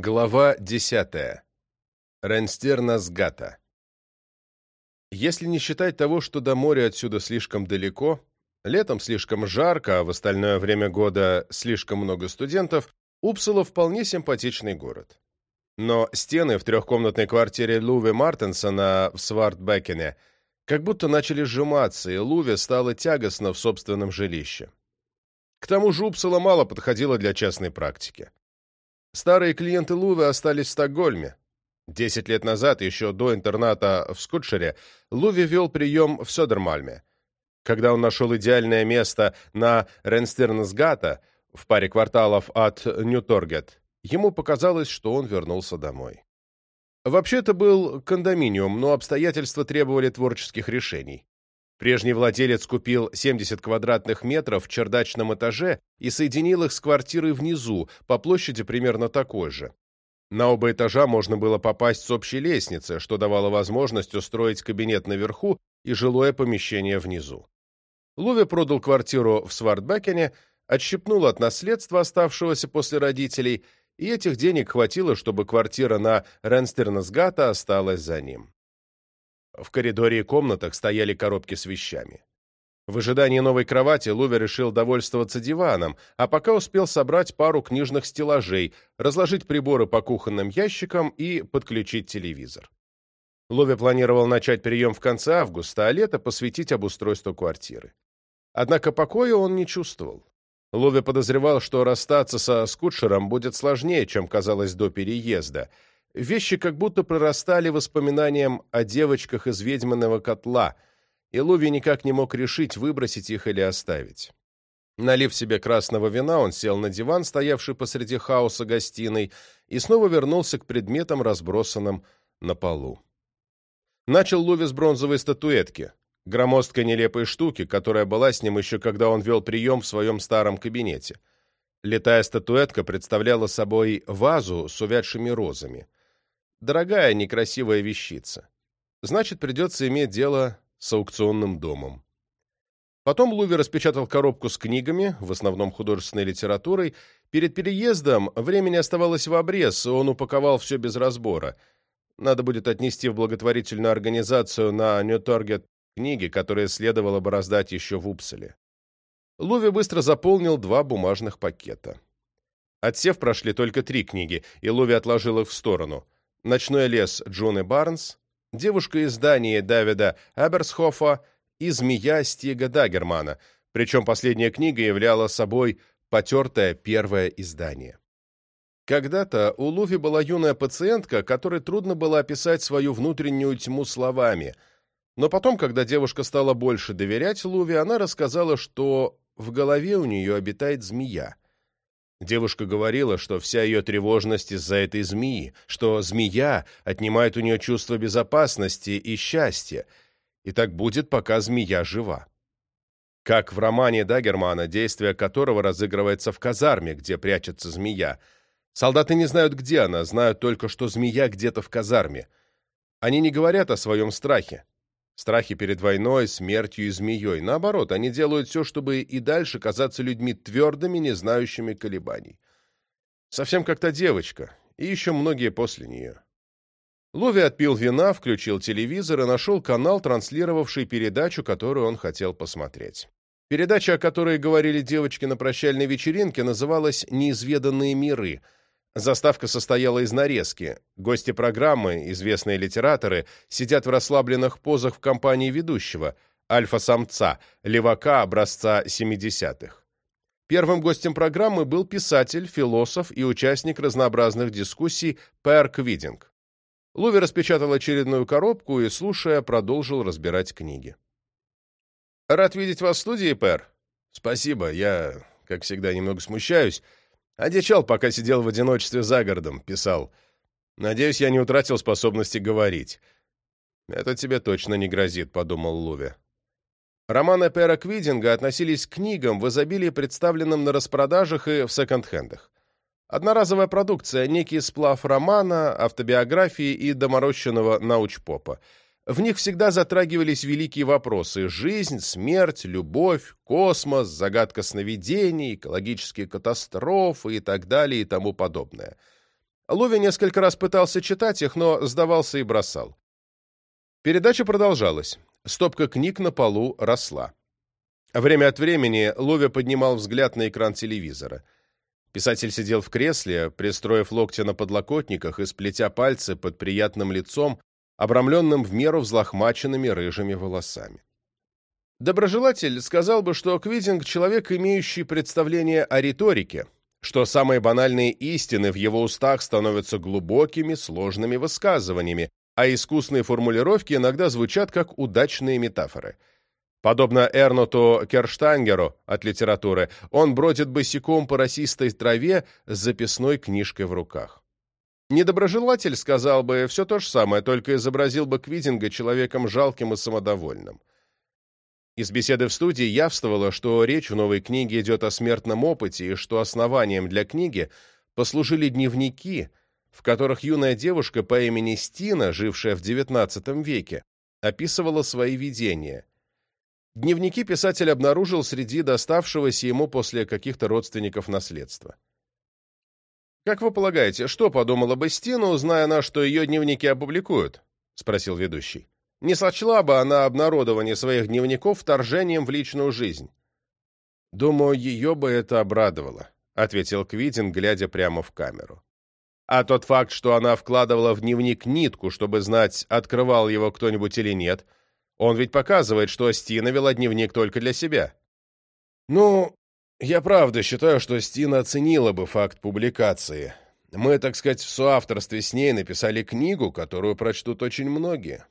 Глава 10. Ренстерна Сгата. Если не считать того, что до моря отсюда слишком далеко, летом слишком жарко, а в остальное время года слишком много студентов, Упсала вполне симпатичный город. Но стены в трехкомнатной квартире Луви Мартенсона в Свартбекене как будто начали сжиматься, и Луви стало тягостно в собственном жилище. К тому же Упсала мало подходила для частной практики. Старые клиенты Лувы остались в Стокгольме. Десять лет назад, еще до интерната в Скутшере, Луви вел прием в Содермальме. Когда он нашел идеальное место на Ренстернсгата, в паре кварталов от Ньюторгет, ему показалось, что он вернулся домой. Вообще-то был кондоминиум, но обстоятельства требовали творческих решений. Прежний владелец купил 70 квадратных метров в чердачном этаже и соединил их с квартирой внизу, по площади примерно такой же. На оба этажа можно было попасть с общей лестницы, что давало возможность устроить кабинет наверху и жилое помещение внизу. Луве продал квартиру в Свардбекене, отщепнул от наследства, оставшегося после родителей, и этих денег хватило, чтобы квартира на Ренстернесгата осталась за ним. В коридоре и комнатах стояли коробки с вещами. В ожидании новой кровати Луве решил довольствоваться диваном, а пока успел собрать пару книжных стеллажей, разложить приборы по кухонным ящикам и подключить телевизор. Луве планировал начать прием в конце августа, а лето посвятить обустройству квартиры. Однако покоя он не чувствовал. Луве подозревал, что расстаться со скутшером будет сложнее, чем казалось до переезда — Вещи как будто прорастали воспоминанием о девочках из ведьминого котла, и Луви никак не мог решить, выбросить их или оставить. Налив себе красного вина, он сел на диван, стоявший посреди хаоса гостиной, и снова вернулся к предметам, разбросанным на полу. Начал Луви с бронзовой статуэтки, громоздкой нелепой штуки, которая была с ним еще когда он вел прием в своем старом кабинете. Летая статуэтка представляла собой вазу с увядшими розами. Дорогая некрасивая вещица. Значит, придется иметь дело с аукционным домом. Потом Луви распечатал коробку с книгами, в основном художественной литературой. Перед переездом времени оставалось в обрез, и он упаковал все без разбора. Надо будет отнести в благотворительную организацию на Нью-Торгет книги, которые следовало бы раздать еще в Упселе. Луви быстро заполнил два бумажных пакета. Отсев прошли только три книги, и Луви отложил их в сторону – ночной лес Джоны Барнс, девушка из Дании Давида Эберсхофа и змея Стига Дагермана, причем последняя книга являла собой потертое первое издание. Когда-то у Луви была юная пациентка, которой трудно было описать свою внутреннюю тьму словами, но потом, когда девушка стала больше доверять Луви, она рассказала, что в голове у нее обитает змея — Девушка говорила, что вся ее тревожность из-за этой змеи, что змея отнимает у нее чувство безопасности и счастья, и так будет, пока змея жива. Как в романе Дагермана, действие которого разыгрывается в казарме, где прячется змея. Солдаты не знают, где она, знают только, что змея где-то в казарме. Они не говорят о своем страхе. Страхи перед войной, смертью и змеей. Наоборот, они делают все, чтобы и дальше казаться людьми твердыми, не знающими колебаний. Совсем как та девочка, и еще многие после нее. Лови отпил вина, включил телевизор и нашел канал, транслировавший передачу, которую он хотел посмотреть. Передача, о которой говорили девочки на прощальной вечеринке, называлась «Неизведанные миры», Заставка состояла из нарезки. Гости программы, известные литераторы, сидят в расслабленных позах в компании ведущего, альфа-самца, левака образца 70-х. Первым гостем программы был писатель, философ и участник разнообразных дискуссий Пэр Квидинг. Луви распечатал очередную коробку и, слушая, продолжил разбирать книги. «Рад видеть вас в студии, Пэр. Спасибо, я, как всегда, немного смущаюсь». Одичал, пока сидел в одиночестве за городом, писал. «Надеюсь, я не утратил способности говорить». «Это тебе точно не грозит», — подумал Луви. Романы Пера Квидинга относились к книгам в изобилии, представленным на распродажах и в секонд-хендах. Одноразовая продукция, некий сплав романа, автобиографии и доморощенного научпопа — в них всегда затрагивались великие вопросы – жизнь, смерть, любовь, космос, загадка сновидений, экологические катастрофы и так далее и тому подобное. Лови несколько раз пытался читать их, но сдавался и бросал. Передача продолжалась. Стопка книг на полу росла. Время от времени Лови поднимал взгляд на экран телевизора. Писатель сидел в кресле, пристроив локти на подлокотниках и сплетя пальцы под приятным лицом, обрамленным в меру взлохмаченными рыжими волосами. Доброжелатель сказал бы, что Квитинг — человек, имеющий представление о риторике, что самые банальные истины в его устах становятся глубокими, сложными высказываниями, а искусные формулировки иногда звучат как удачные метафоры. Подобно Эрноту Керштангеру от литературы, он бродит босиком по росистой траве с записной книжкой в руках. Недоброжелатель сказал бы все то же самое, только изобразил бы Квидинга человеком жалким и самодовольным. Из беседы в студии явствовало, что речь в новой книге идет о смертном опыте и что основанием для книги послужили дневники, в которых юная девушка по имени Стина, жившая в XIX веке, описывала свои видения. Дневники писатель обнаружил среди доставшегося ему после каких-то родственников наследства. «Как вы полагаете, что подумала бы Стина, узная она, что ее дневники опубликуют?» — спросил ведущий. «Не сочла бы она обнародование своих дневников вторжением в личную жизнь?» «Думаю, ее бы это обрадовало», — ответил Квидин, глядя прямо в камеру. «А тот факт, что она вкладывала в дневник нитку, чтобы знать, открывал его кто-нибудь или нет, он ведь показывает, что Стина вела дневник только для себя». «Ну, я правда считаю, что Стина оценила бы факт публикации. Мы, так сказать, в соавторстве с ней написали книгу, которую прочтут очень многие.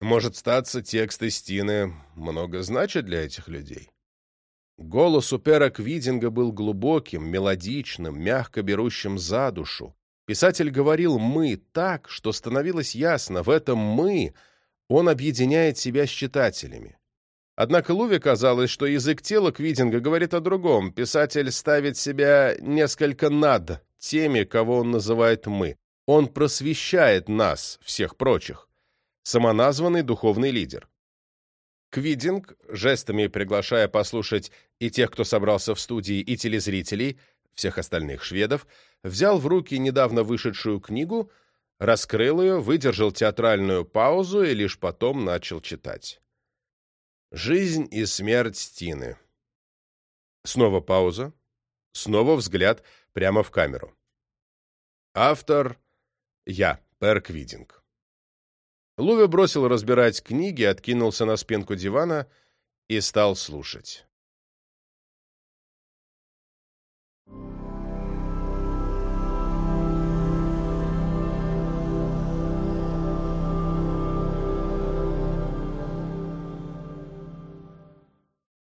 Может статься, тексты Стины много значат для этих людей. Голос у Пера Квидинга был глубоким, мелодичным, мягко берущим за душу. Писатель говорил «мы» так, что становилось ясно, в этом «мы» он объединяет себя с читателями. Однако Луви казалось, что язык тела Квидинга говорит о другом. Писатель ставит себя несколько над теми, кого он называет «мы». Он просвещает нас, всех прочих. Самоназванный духовный лидер. Квидинг, жестами приглашая послушать и тех, кто собрался в студии, и телезрителей, всех остальных шведов, взял в руки недавно вышедшую книгу, раскрыл ее, выдержал театральную паузу и лишь потом начал читать. Жизнь и смерть Стины. Снова пауза. Снова взгляд прямо в камеру. Автор — я, Пэр Квидинг. Луви бросил разбирать книги, откинулся на спинку дивана и стал слушать. Thank you.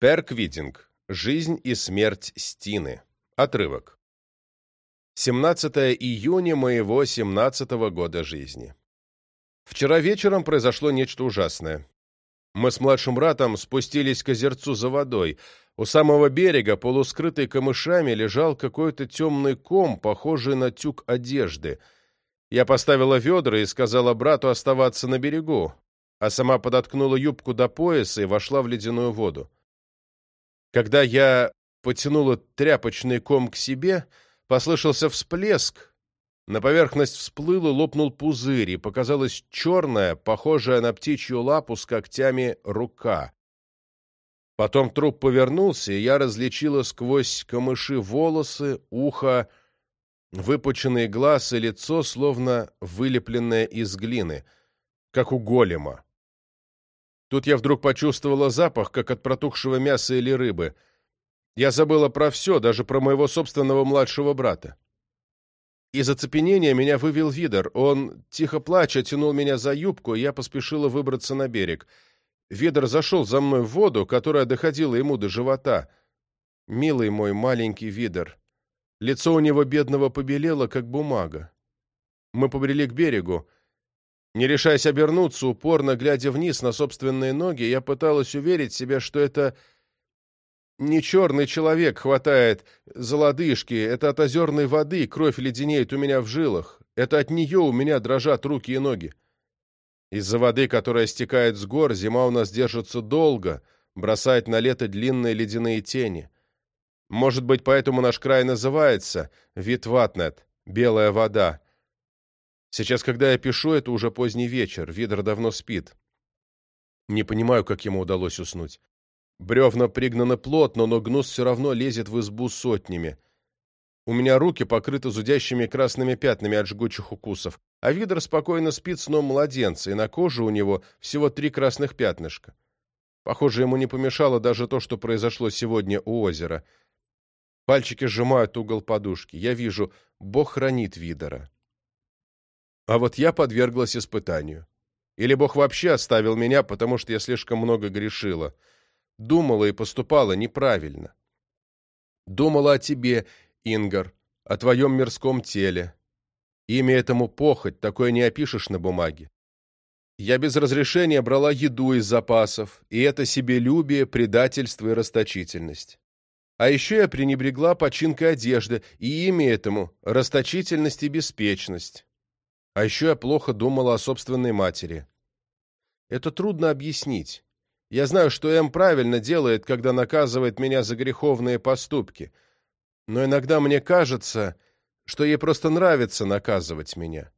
Перквидинг. Жизнь и смерть Стины. Отрывок. 17 июня моего 17-го года жизни. Вчера вечером произошло нечто ужасное. Мы с младшим братом спустились к озерцу за водой. У самого берега, полускрытый камышами, лежал какой-то темный ком, похожий на тюк одежды. Я поставила ведра и сказала брату оставаться на берегу, а сама подоткнула юбку до пояса и вошла в ледяную воду. Когда я потянула тряпочный ком к себе, послышался всплеск. На поверхность всплыл и лопнул пузырь, и показалась черная, похожая на птичью лапу с когтями, рука. Потом труп повернулся, и я различила сквозь камыши волосы, ухо, выпученные глаз и лицо, словно вылепленное из глины, как у голема. Тут я вдруг почувствовала запах, как от протухшего мяса или рыбы. Я забыла про все, даже про моего собственного младшего брата. Из оцепенения меня вывел Видер. Он, тихо плача, тянул меня за юбку, и я поспешила выбраться на берег. Видер зашел за мной в воду, которая доходила ему до живота. Милый мой маленький Видер. Лицо у него бедного побелело, как бумага. Мы побрели к берегу. Не решаясь обернуться, упорно глядя вниз на собственные ноги, я пыталась уверить себя, что это не черный человек хватает за лодыжки, это от озерной воды кровь леденеет у меня в жилах, это от нее у меня дрожат руки и ноги. Из-за воды, которая стекает с гор, зима у нас держится долго, бросает на лето длинные ледяные тени. Может быть, поэтому наш край называется Витватнет, белая вода, Сейчас, когда я пишу, это уже поздний вечер, Видер давно спит. Не понимаю, как ему удалось уснуть. Бревна пригнаны плотно, но гнус все равно лезет в избу сотнями. У меня руки покрыты зудящими красными пятнами от жгучих укусов, а Видер спокойно спит сном младенца, и на коже у него всего три красных пятнышка. Похоже, ему не помешало даже то, что произошло сегодня у озера. Пальчики сжимают угол подушки. Я вижу, Бог хранит Видера. А вот я подверглась испытанию. Или Бог вообще оставил меня, потому что я слишком много грешила, думала и поступала неправильно. Думала о тебе, Ингар, о твоем мирском теле. Имя этому похоть, такое не опишешь на бумаге. Я без разрешения брала еду из запасов, и это себелюбие, предательство и расточительность. А еще я пренебрегла починкой одежды, и имя этому – расточительность и беспечность. А еще я плохо думала о собственной матери. Это трудно объяснить. Я знаю, что Эм правильно делает, когда наказывает меня за греховные поступки. Но иногда мне кажется, что ей просто нравится наказывать меня.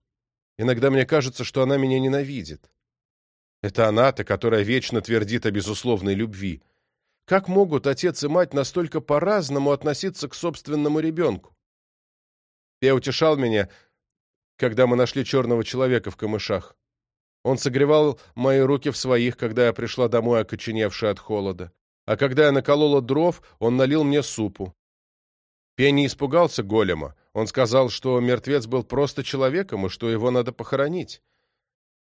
Иногда мне кажется, что она меня ненавидит. Это она-то, которая вечно твердит о безусловной любви. Как могут отец и мать настолько по-разному относиться к собственному ребенку? Я утешал меня, когда мы нашли черного человека в камышах. Он согревал мои руки в своих, когда я пришла домой, окоченевшая от холода. А когда я наколола дров, он налил мне супу. Пенни испугался голема. Он сказал, что мертвец был просто человеком и что его надо похоронить.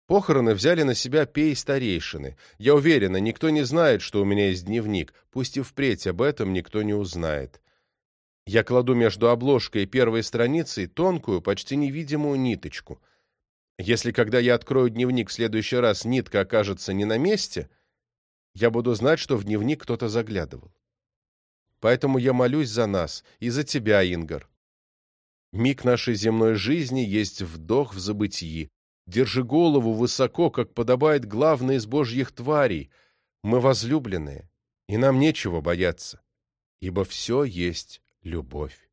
Похороны взяли на себя пей старейшины. Я уверена, никто не знает, что у меня есть дневник. Пусть и впредь об этом никто не узнает. Я кладу между обложкой и первой страницей тонкую, почти невидимую ниточку. Если когда я открою дневник в следующий раз, нитка окажется не на месте, я буду знать, что в дневник кто-то заглядывал. Поэтому я молюсь за нас и за тебя, Ингар. Миг нашей земной жизни есть вдох в забытии. Держи голову высоко, как подобает главной из божьих тварей. Мы возлюбленные, и нам нечего бояться, ибо все есть любовь